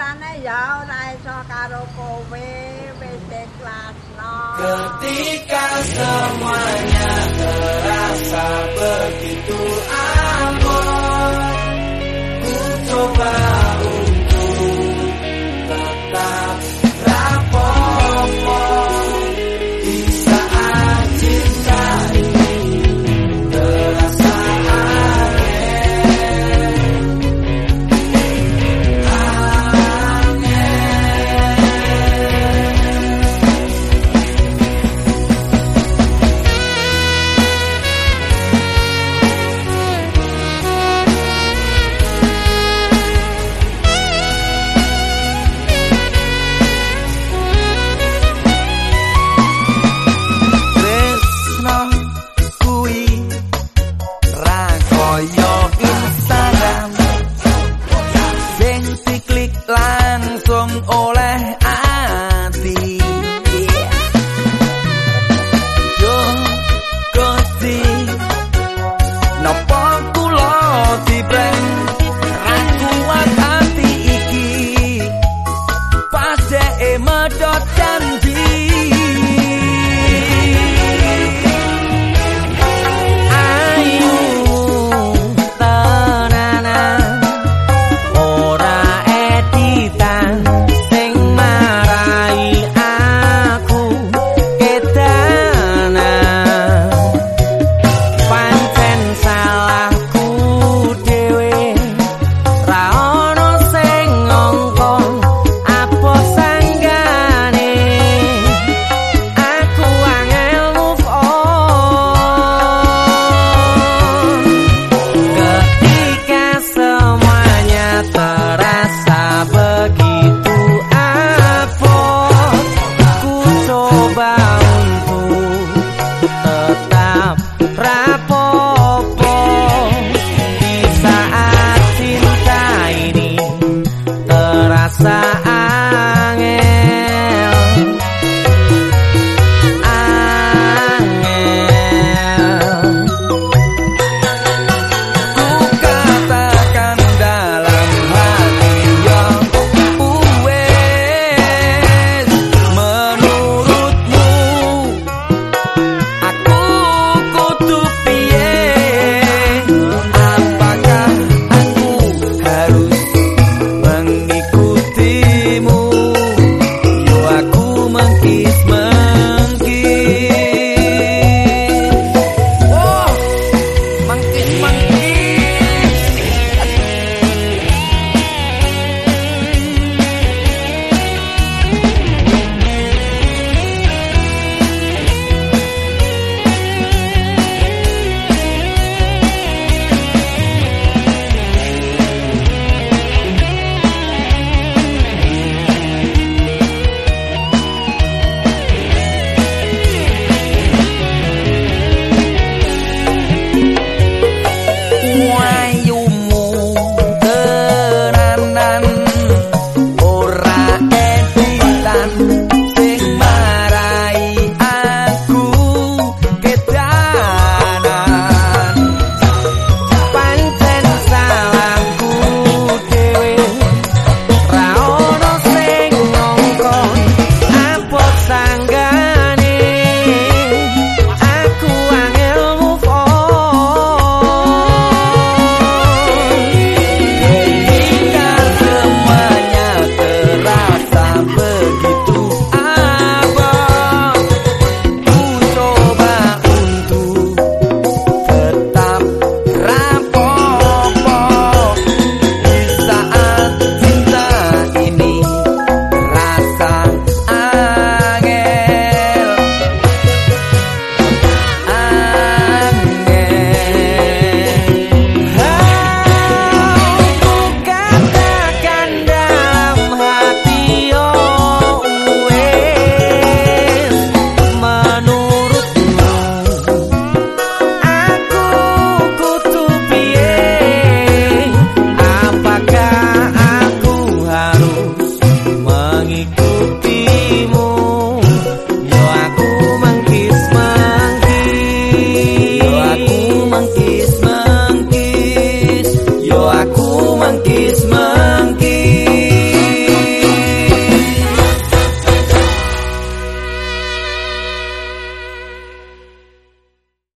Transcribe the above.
Ya ora iso karo kowe wis. Ketika semuanya terasa begitu aneh. der immer dort dann die outside.